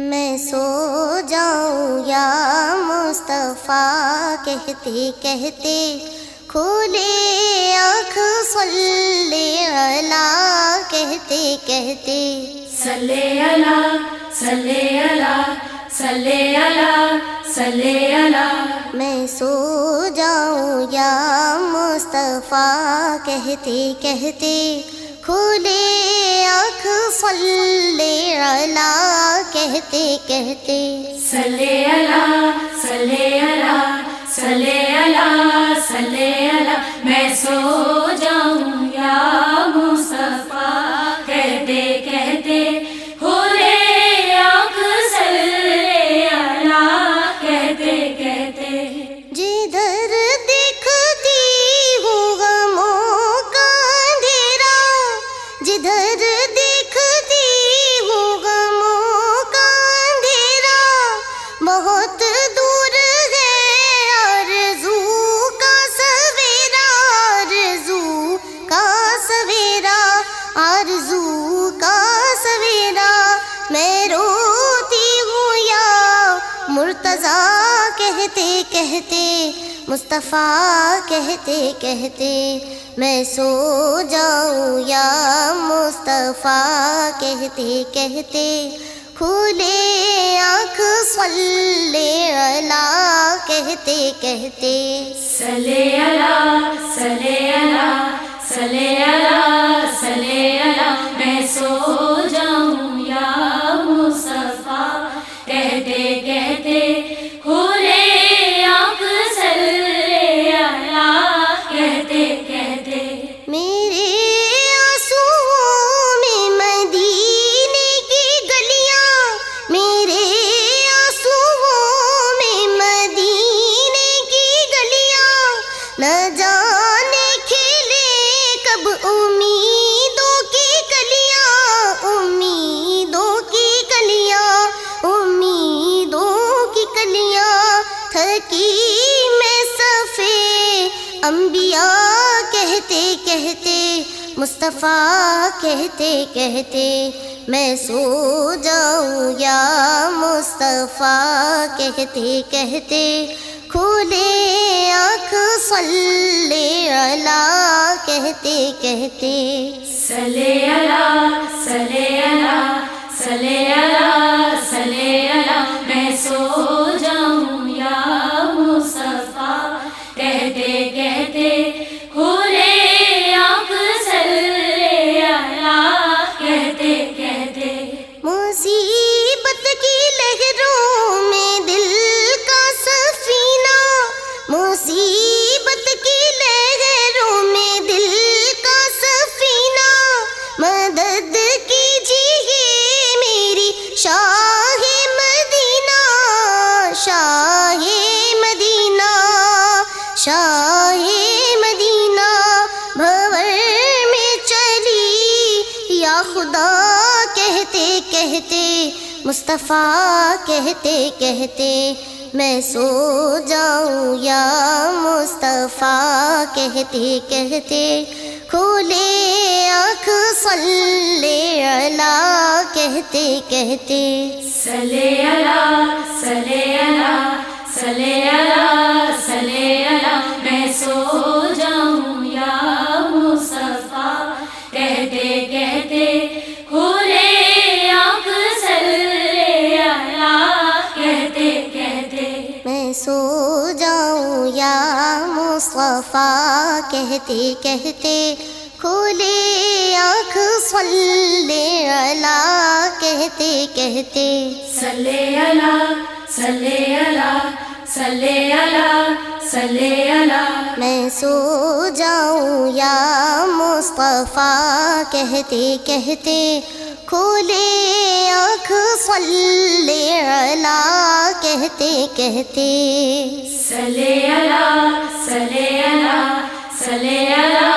میں سو جاؤں یا مصطفیٰ کہتے کہتے کھولے آنکھ صلی اللہ کہتے کہتے صلی اللہ صلی اللہ صلی اللہ صلی اللہ میں سو جاؤں یا مصطفیٰ کہتے کہتے کھولے آنکھ صلی کہتے کہتے سلے اللہ سلے اللہ سلے اللہ سلے اللہ میں سو کہتے کہتے، مصطفیٰ کہتے کہتے، میں سو جاؤں یا مصطفیٰ کہتے کہتے کھولے آنکھ صلی اللہ کہتے کہتے۔ صلی اللہ صلی اللہ صلی تھکی میں صفے انبیاء کہتے کہتے، مصطفیٰ کہتے کہتے، میں سو جاؤں یا مصطفیٰ کہتے کہتے، کھولے آنکھ صلی اللہ کہتے کہتے۔ صلی اللہ صلی اللہ صلی اللہ صلی اللہ میں سو شاہ مدینہ شاہ مدینہ، بھور میں چلی۔ یا خدا کہتے کہتے، مصطفیٰ کہتے کہتے، میں سو جاؤں۔ یا مصطفیٰ کہتے کہتے، کھولے آنکھ، صلی اللہ کہتے کہتے۔ صلی اللہ مصطفیٰ کہتے کہتے کھولے آنکھ صلی اللہ کہتے کہتے صلی اللہ صلی اللہ صلی اللہ میں سو جاؤں یا مصطفیٰ کہتے کہتے کھولے آنکھ صلی اللہ کہتے کہتے صلی اللہ صلی اللہ صلی اللہ